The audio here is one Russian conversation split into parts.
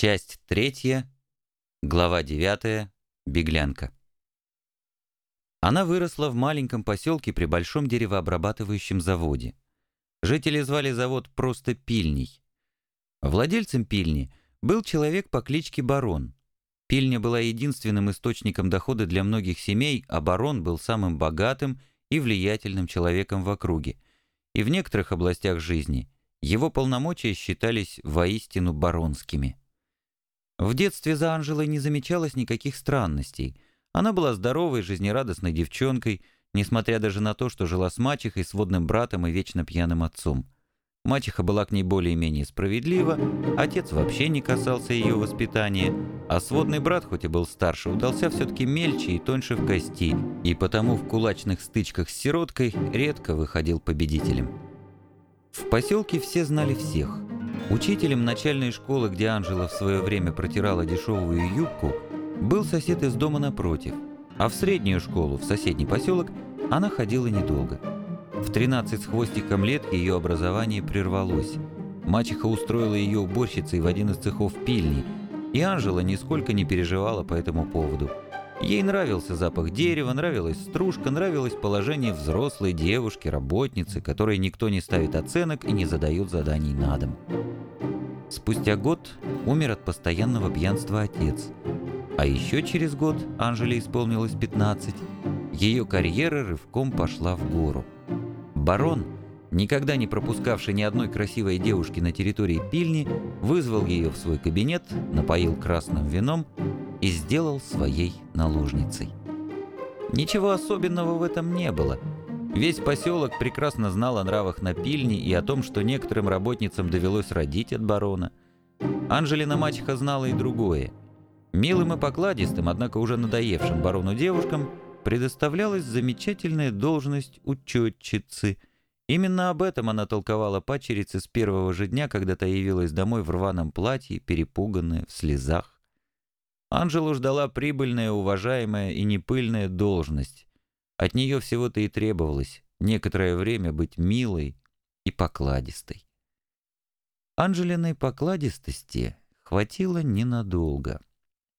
Часть третья, глава девятая, беглянка. Она выросла в маленьком поселке при большом деревообрабатывающем заводе. Жители звали завод просто Пильней. Владельцем пильни был человек по кличке Барон. Пильня была единственным источником дохода для многих семей, а Барон был самым богатым и влиятельным человеком в округе. И в некоторых областях жизни его полномочия считались воистину баронскими. В детстве за Анжелой не замечалось никаких странностей. Она была здоровой, жизнерадостной девчонкой, несмотря даже на то, что жила с мачехой, сводным братом и вечно пьяным отцом. Мачеха была к ней более-менее справедлива, отец вообще не касался ее воспитания, а сводный брат, хоть и был старше, удался все-таки мельче и тоньше в кости, и потому в кулачных стычках с сироткой редко выходил победителем. В поселке все знали всех – Учителем начальной школы, где Анжела в свое время протирала дешевую юбку, был сосед из дома напротив, а в среднюю школу, в соседний поселок, она ходила недолго. В 13 с хвостиком лет ее образование прервалось. Мачеха устроила ее уборщицей в один из цехов пильни, и Анжела нисколько не переживала по этому поводу – Ей нравился запах дерева, нравилась стружка, нравилось положение взрослой девушки, работницы, которой никто не ставит оценок и не задает заданий на дом. Спустя год умер от постоянного пьянства отец. А еще через год Анжеле исполнилось 15. Ее карьера рывком пошла в гору. Барон, никогда не пропускавший ни одной красивой девушки на территории пильни, вызвал ее в свой кабинет, напоил красным вином и сделал своей наложницей. Ничего особенного в этом не было. Весь поселок прекрасно знал о нравах на пильне и о том, что некоторым работницам довелось родить от барона. Анжелина мачеха знала и другое. Милым и покладистым, однако уже надоевшим барону девушкам, предоставлялась замечательная должность учетчицы. Именно об этом она толковала пачерице с первого же дня, когда та явилась домой в рваном платье, перепуганная, в слезах. Анжелу ждала прибыльная, уважаемая и непыльная должность. От нее всего-то и требовалось некоторое время быть милой и покладистой. Анжелиной покладистости хватило ненадолго.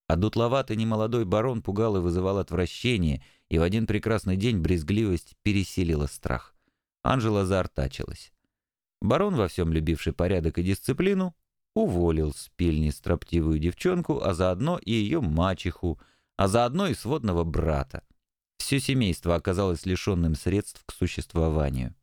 А дутловатый немолодой барон пугал и вызывал отвращение, и в один прекрасный день брезгливость пересилила страх. Анжела заортачилась. Барон, во всем любивший порядок и дисциплину, уволил с пильни строптивую девчонку, а заодно и ее мачеху, а заодно и сводного брата. Все семейство оказалось лишенным средств к существованию.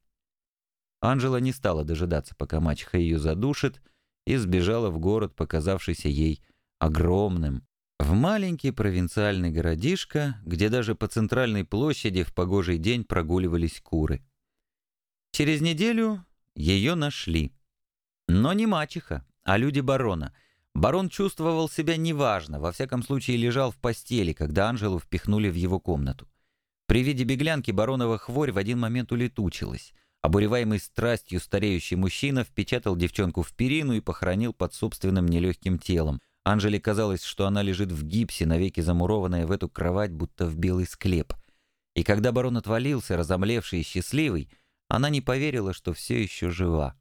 Анжела не стала дожидаться, пока мачеха ее задушит, и сбежала в город, показавшийся ей огромным, в маленький провинциальный городишко, где даже по центральной площади в погожий день прогуливались куры. Через неделю ее нашли. Но не мачеха, а люди барона. Барон чувствовал себя неважно, во всяком случае лежал в постели, когда Анжелу впихнули в его комнату. При виде беглянки баронова хворь в один момент улетучилась. Обуреваемый страстью стареющий мужчина впечатал девчонку в перину и похоронил под собственным нелегким телом. Анжеле казалось, что она лежит в гипсе, навеки замурованная в эту кровать, будто в белый склеп. И когда барон отвалился, разомлевший и счастливый, она не поверила, что все еще жива.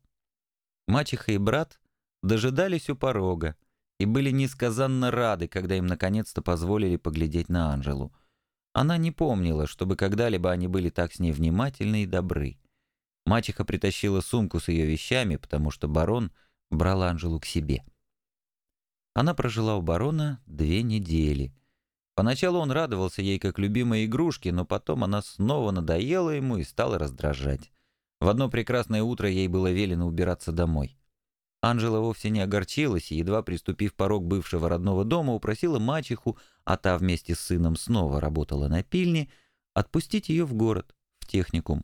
Мачеха и брат дожидались у порога и были несказанно рады, когда им наконец-то позволили поглядеть на Анжелу. Она не помнила, чтобы когда-либо они были так с ней внимательны и добры. Мачеха притащила сумку с ее вещами, потому что барон брал Анжелу к себе. Она прожила у барона две недели. Поначалу он радовался ей как любимой игрушке, но потом она снова надоела ему и стала раздражать. В одно прекрасное утро ей было велено убираться домой. Анжела вовсе не огорчилась и, едва приступив порог бывшего родного дома, упросила мачеху, а та вместе с сыном снова работала на пильне, отпустить ее в город, в техникум.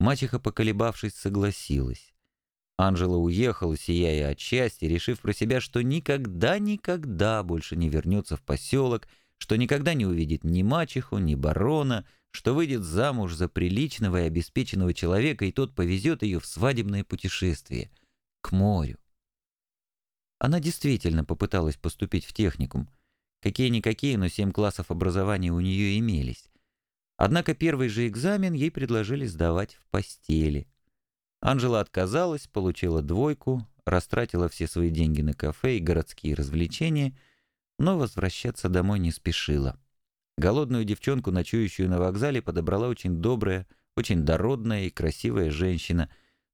Мачеха, поколебавшись, согласилась. Анжела уехала, сияя от счастья, решив про себя, что никогда-никогда больше не вернется в поселок, что никогда не увидит ни мачеху, ни барона, что выйдет замуж за приличного и обеспеченного человека, и тот повезет ее в свадебное путешествие — к морю. Она действительно попыталась поступить в техникум. Какие-никакие, но семь классов образования у нее имелись. Однако первый же экзамен ей предложили сдавать в постели. Анжела отказалась, получила двойку, растратила все свои деньги на кафе и городские развлечения, но возвращаться домой не спешила. Голодную девчонку, ночующую на вокзале, подобрала очень добрая, очень дородная и красивая женщина,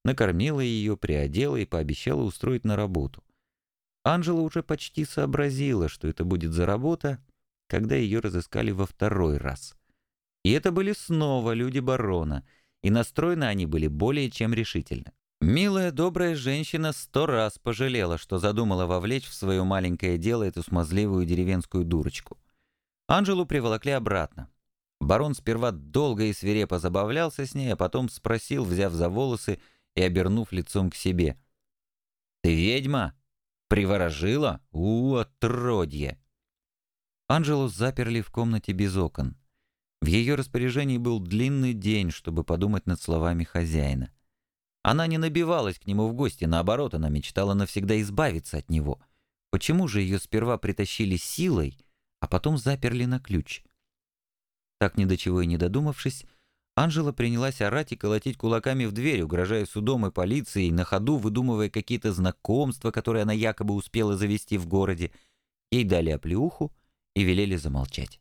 накормила ее, приодела и пообещала устроить на работу. Анжела уже почти сообразила, что это будет за работа, когда ее разыскали во второй раз. И это были снова люди барона, и настроены они были более чем решительно. Милая, добрая женщина сто раз пожалела, что задумала вовлечь в свое маленькое дело эту смазливую деревенскую дурочку. Анжелу приволокли обратно. Барон сперва долго и свирепо забавлялся с ней, а потом спросил, взяв за волосы и обернув лицом к себе. «Ты ведьма? Приворожила? У, отродье!» Анжелу заперли в комнате без окон. В ее распоряжении был длинный день, чтобы подумать над словами хозяина. Она не набивалась к нему в гости, наоборот, она мечтала навсегда избавиться от него. Почему же ее сперва притащили силой, а потом заперли на ключ? Так ни до чего и не додумавшись, Анжела принялась орать и колотить кулаками в дверь, угрожая судом и полицией, на ходу выдумывая какие-то знакомства, которые она якобы успела завести в городе. Ей дали оплеуху и велели замолчать.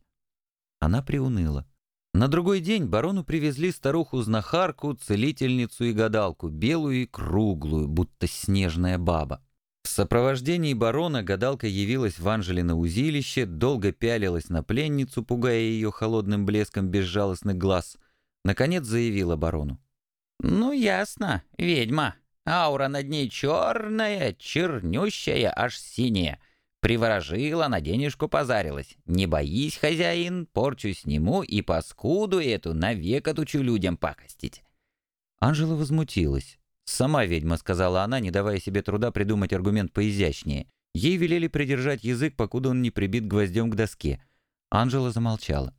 Она приуныла. На другой день барону привезли старуху-знахарку, целительницу и гадалку, белую и круглую, будто снежная баба. В сопровождении барона гадалка явилась в Анжелино узилище, долго пялилась на пленницу, пугая ее холодным блеском безжалостных глаз. Наконец заявила барону. «Ну, ясно, ведьма. Аура над ней черная, чернющая, аж синяя. Приворожила, на денежку позарилась. Не боись, хозяин, порчу сниму и паскуду эту навек отучу людям пакостить». Анжела возмутилась. «Сама ведьма», — сказала она, не давая себе труда придумать аргумент поизящнее. Ей велели придержать язык, покуда он не прибит гвоздем к доске. Анжела замолчала.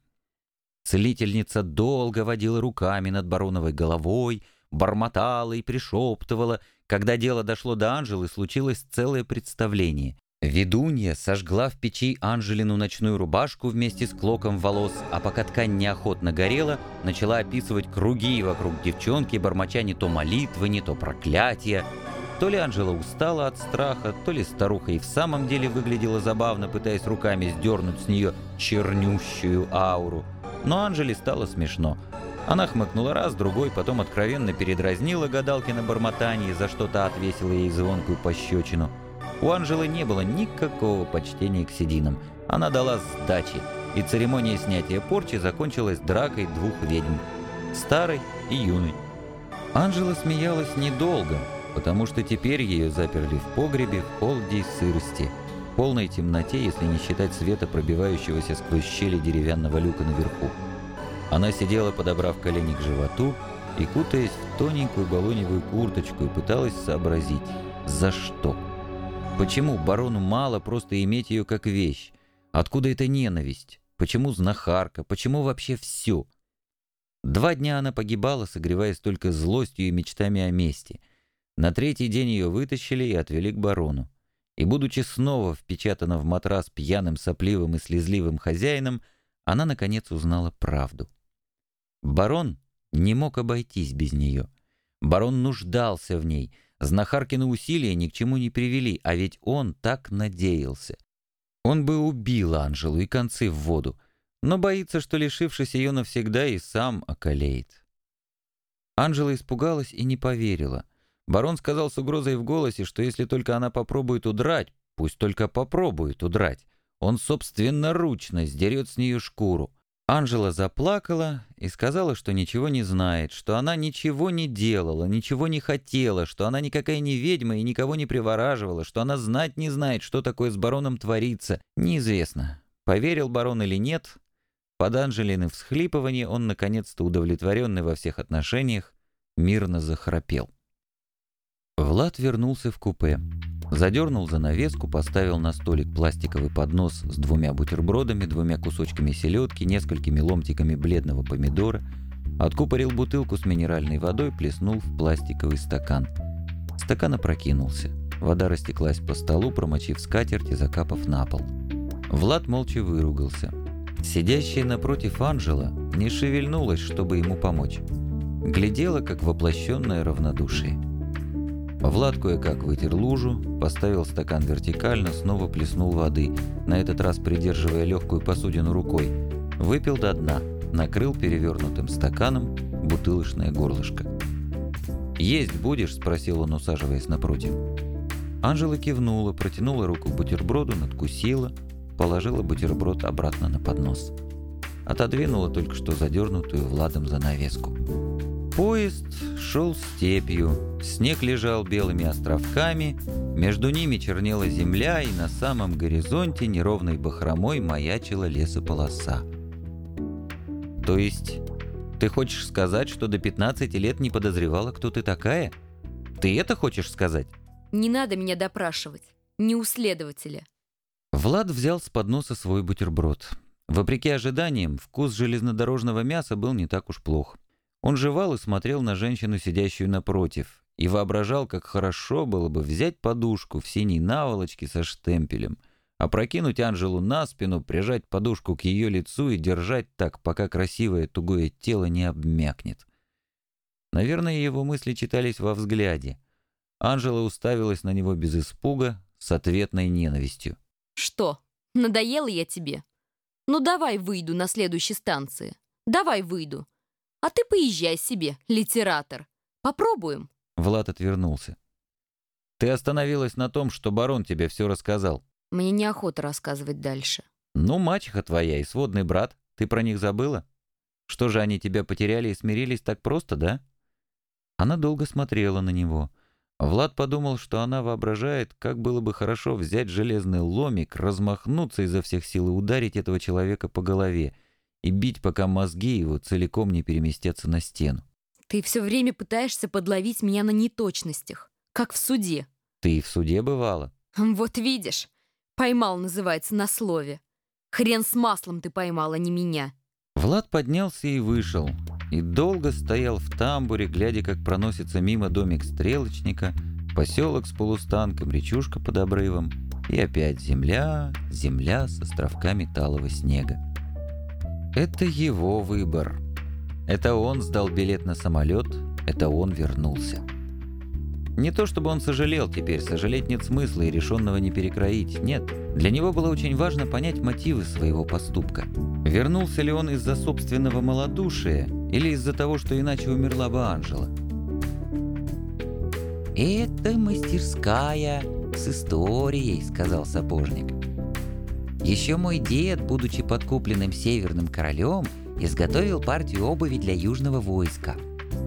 Целительница долго водила руками над бароновой головой, бормотала и пришептывала. Когда дело дошло до Анжелы, случилось целое представление. Ведунья сожгла в печи Анжелину ночную рубашку вместе с клоком волос, а пока ткань неохотно горела, начала описывать круги вокруг девчонки, бормоча не то молитвы, не то проклятия. То ли Анжела устала от страха, то ли старуха и в самом деле выглядела забавно, пытаясь руками сдернуть с нее чернющую ауру. Но Анжеле стало смешно. Она хмыкнула раз, другой, потом откровенно передразнила гадалки на бормотании, за что-то отвесила ей звонкую пощечину. У Анжелы не было никакого почтения к сединам. Она дала сдачи, и церемония снятия порчи закончилась дракой двух ведьм – старой и юной. Анжела смеялась недолго, потому что теперь ее заперли в погребе в холоде и сырости, полной темноте, если не считать света, пробивающегося сквозь щели деревянного люка наверху. Она сидела, подобрав колени к животу и кутаясь в тоненькую балоневую курточку и пыталась сообразить, за что – Почему барону мало просто иметь ее как вещь? Откуда эта ненависть? Почему знахарка? Почему вообще все? Два дня она погибала, согреваясь только злостью и мечтами о мести. На третий день ее вытащили и отвели к барону. И, будучи снова впечатана в матрас пьяным, сопливым и слезливым хозяином, она, наконец, узнала правду. Барон не мог обойтись без нее. Барон нуждался в ней — Знахаркины усилия ни к чему не привели, а ведь он так надеялся. Он бы убил Анжелу и концы в воду, но боится, что, лишившись ее навсегда, и сам околеет. Анжела испугалась и не поверила. Барон сказал с угрозой в голосе, что если только она попробует удрать, пусть только попробует удрать, он собственноручно сдерет с нее шкуру. Анжела заплакала и сказала, что ничего не знает, что она ничего не делала, ничего не хотела, что она никакая не ведьма и никого не привораживала, что она знать не знает, что такое с бароном творится. Неизвестно, поверил барон или нет. Под Анжелины всхлипывание он, наконец-то удовлетворенный во всех отношениях, мирно захрапел. Влад вернулся в купе. Задернул занавеску, поставил на столик пластиковый поднос с двумя бутербродами, двумя кусочками селедки, несколькими ломтиками бледного помидора, откупорил бутылку с минеральной водой, плеснул в пластиковый стакан. Стакан опрокинулся. Вода растеклась по столу, промочив скатерть и закапав на пол. Влад молча выругался. Сидящая напротив Анжела не шевельнулась, чтобы ему помочь. Глядела, как воплощенное равнодушие. Влад кое-как вытер лужу, поставил стакан вертикально, снова плеснул воды, на этот раз придерживая легкую посудину рукой. Выпил до дна, накрыл перевернутым стаканом бутылочное горлышко. «Есть будешь?» – спросил он, усаживаясь напротив. Анжела кивнула, протянула руку к бутерброду, надкусила, положила бутерброд обратно на поднос. Отодвинула только что задернутую Владом занавеску. Поезд шел степью, снег лежал белыми островками, между ними чернела земля, и на самом горизонте неровной бахромой маячила лесополоса. То есть, ты хочешь сказать, что до 15 лет не подозревала, кто ты такая? Ты это хочешь сказать? Не надо меня допрашивать. Не у следователя. Влад взял с подноса свой бутерброд. Вопреки ожиданиям, вкус железнодорожного мяса был не так уж плох. Он жевал и смотрел на женщину, сидящую напротив, и воображал, как хорошо было бы взять подушку в синей наволочке со штемпелем, опрокинуть Анжелу на спину, прижать подушку к ее лицу и держать так, пока красивое тугое тело не обмякнет. Наверное, его мысли читались во взгляде. Анжела уставилась на него без испуга, с ответной ненавистью. Что, надоела я тебе? Ну давай выйду на следующей станции. Давай выйду. А ты поезжай себе, литератор. Попробуем. Влад отвернулся. Ты остановилась на том, что барон тебе все рассказал. Мне неохота рассказывать дальше. Ну, мачеха твоя и сводный брат. Ты про них забыла? Что же они тебя потеряли и смирились так просто, да? Она долго смотрела на него. Влад подумал, что она воображает, как было бы хорошо взять железный ломик, размахнуться изо всех сил и ударить этого человека по голове и бить, пока мозги его целиком не переместятся на стену. Ты все время пытаешься подловить меня на неточностях, как в суде. Ты и в суде бывала. Вот видишь, поймал, называется, на слове. Хрен с маслом ты поймал, а не меня. Влад поднялся и вышел, и долго стоял в тамбуре, глядя, как проносится мимо домик стрелочника, поселок с полустанком, речушка под обрывом, и опять земля, земля с островками талого снега. Это его выбор. Это он сдал билет на самолет, это он вернулся. Не то чтобы он сожалел теперь, сожалеть нет смысла и решенного не перекроить, нет. Для него было очень важно понять мотивы своего поступка. Вернулся ли он из-за собственного малодушия или из-за того, что иначе умерла бы Анжела? «Это мастерская с историей», — сказал сапожник. «Еще мой дед, будучи подкупленным северным королем, изготовил партию обуви для южного войска.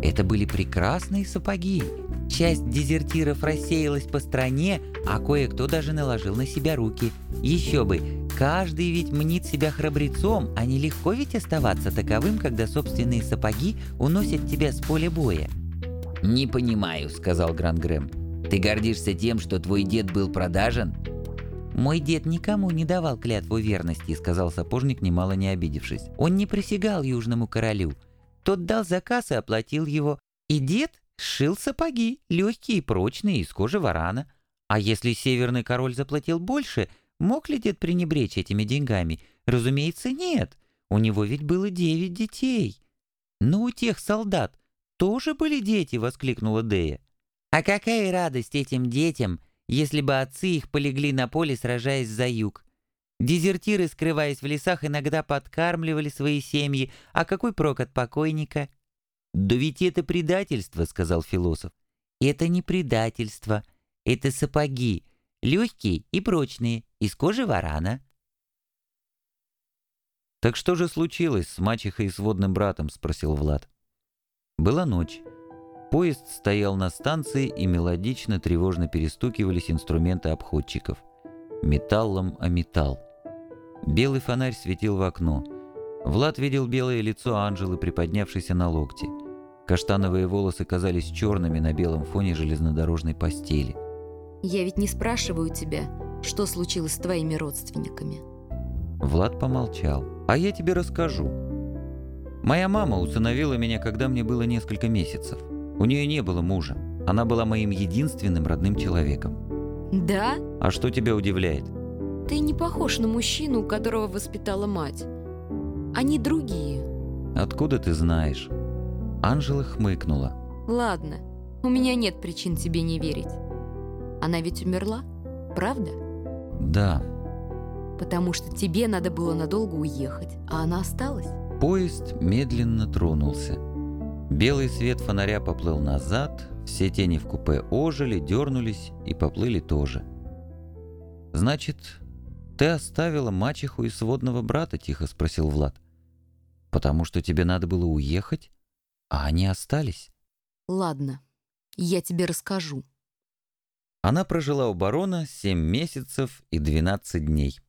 Это были прекрасные сапоги, Часть дезертиров рассеялась по стране, а кое-кто даже наложил на себя руки. Еще бы, каждый ведь мнит себя храбрецом, а нелегко ведь оставаться таковым, когда собственные сапоги уносят тебя с поля боя. «Не понимаю», — сказал Грангрэм. «Ты гордишься тем, что твой дед был продажен?» «Мой дед никому не давал клятву верности», — сказал сапожник, немало не обидевшись. «Он не присягал южному королю. Тот дал заказ и оплатил его. И дед Сшил сапоги, легкие и прочные, из кожи варана. А если северный король заплатил больше, мог ли дед пренебречь этими деньгами? Разумеется, нет. У него ведь было девять детей. Но у тех солдат тоже были дети, воскликнула Дея. А какая радость этим детям, если бы отцы их полегли на поле, сражаясь за юг. Дезертиры, скрываясь в лесах, иногда подкармливали свои семьи, а какой прок от покойника – «Да ведь это предательство», — сказал философ. «Это не предательство, это сапоги, легкие и прочные, из кожи варана». «Так что же случилось с мачехой и сводным братом?» — спросил Влад. Была ночь. Поезд стоял на станции, и мелодично, тревожно перестукивались инструменты обходчиков. Металлом о металл. Белый фонарь светил в окно. Влад видел белое лицо Анжелы, приподнявшейся на локте. Каштановые волосы казались черными на белом фоне железнодорожной постели. «Я ведь не спрашиваю тебя, что случилось с твоими родственниками». Влад помолчал. «А я тебе расскажу. Моя мама усыновила меня, когда мне было несколько месяцев. У нее не было мужа. Она была моим единственным родным человеком». «Да?» «А что тебя удивляет?» «Ты не похож на мужчину, которого воспитала мать. Они другие». «Откуда ты знаешь?» Анжела хмыкнула. «Ладно, У меня нет причин тебе не верить. Она ведь умерла, правда? Да. Потому что тебе надо было надолго уехать, а она осталась. Поезд медленно тронулся. Белый свет фонаря поплыл назад, все тени в купе ожили, дернулись и поплыли тоже. «Значит, ты оставила мачеху и сводного брата?» — тихо спросил Влад. «Потому что тебе надо было уехать, а они остались?» «Ладно, я тебе расскажу». Она прожила у барона 7 месяцев и 12 дней.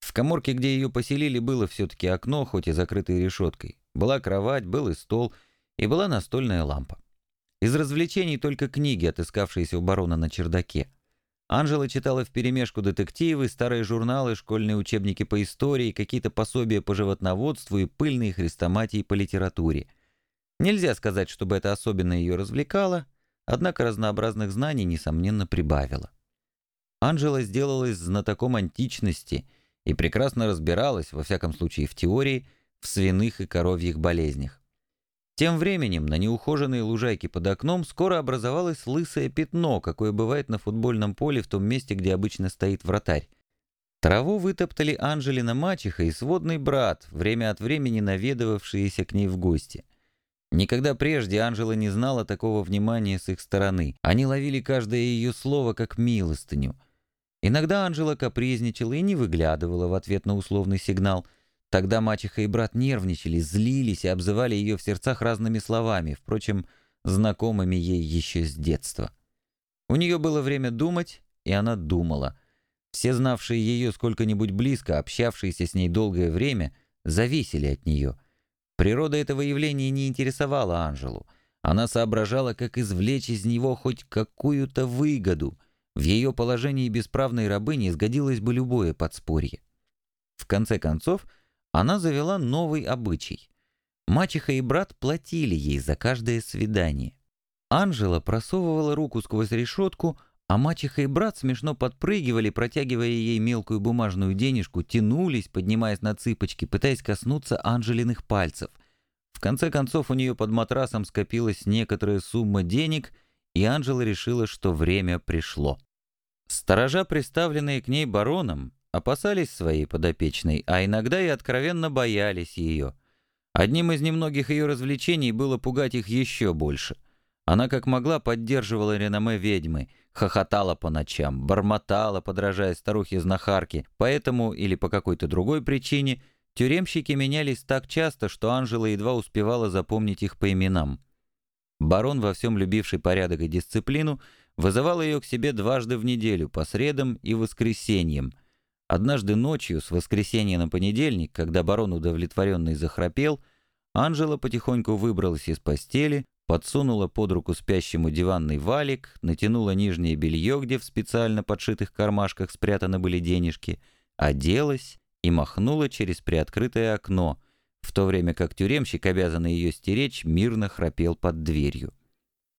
В коморке, где ее поселили, было все-таки окно, хоть и закрытой решеткой. Была кровать, был и стол, и была настольная лампа. Из развлечений только книги, отыскавшиеся у барона на чердаке. Анжела читала вперемешку детективы, старые журналы, школьные учебники по истории, какие-то пособия по животноводству и пыльные хрестоматии по литературе. Нельзя сказать, чтобы это особенно ее развлекало, однако разнообразных знаний, несомненно, прибавило. Анжела сделалась знатоком античности и прекрасно разбиралась, во всяком случае в теории, в свиных и коровьих болезнях. Тем временем на неухоженной лужайке под окном скоро образовалось лысое пятно, какое бывает на футбольном поле в том месте, где обычно стоит вратарь. Траву вытоптали Анжелина мачеха и сводный брат, время от времени наведывавшиеся к ней в гости. Никогда прежде Анжела не знала такого внимания с их стороны. Они ловили каждое ее слово как милостыню. Иногда Анжела капризничала и не выглядывала в ответ на условный сигнал. Тогда мачеха и брат нервничали, злились и обзывали ее в сердцах разными словами, впрочем, знакомыми ей еще с детства. У нее было время думать, и она думала. Все знавшие ее сколько-нибудь близко, общавшиеся с ней долгое время, зависели от нее — Природа этого явления не интересовала Анжелу. Она соображала, как извлечь из него хоть какую-то выгоду. В ее положении бесправной рабыни сгодилось бы любое подспорье. В конце концов, она завела новый обычай. Мачеха и брат платили ей за каждое свидание. Анжела просовывала руку сквозь решетку, а мачеха и брат смешно подпрыгивали, протягивая ей мелкую бумажную денежку, тянулись, поднимаясь на цыпочки, пытаясь коснуться Анжелиных пальцев. В конце концов у нее под матрасом скопилась некоторая сумма денег, и Анжела решила, что время пришло. Сторожа, приставленные к ней бароном, опасались своей подопечной, а иногда и откровенно боялись ее. Одним из немногих ее развлечений было пугать их еще больше. Она как могла поддерживала реноме ведьмы, хохотала по ночам, бормотала, подражая старухе-знахарке, поэтому или по какой-то другой причине тюремщики менялись так часто, что Анжела едва успевала запомнить их по именам. Барон, во всем любивший порядок и дисциплину, вызывал ее к себе дважды в неделю, по средам и воскресеньям. Однажды ночью, с воскресенья на понедельник, когда барон удовлетворенный захрапел, Анжела потихоньку выбралась из постели, подсунула под руку спящему диванный валик, натянула нижнее белье, где в специально подшитых кармашках спрятаны были денежки, оделась и махнула через приоткрытое окно, в то время как тюремщик, обязанный ее стеречь, мирно храпел под дверью.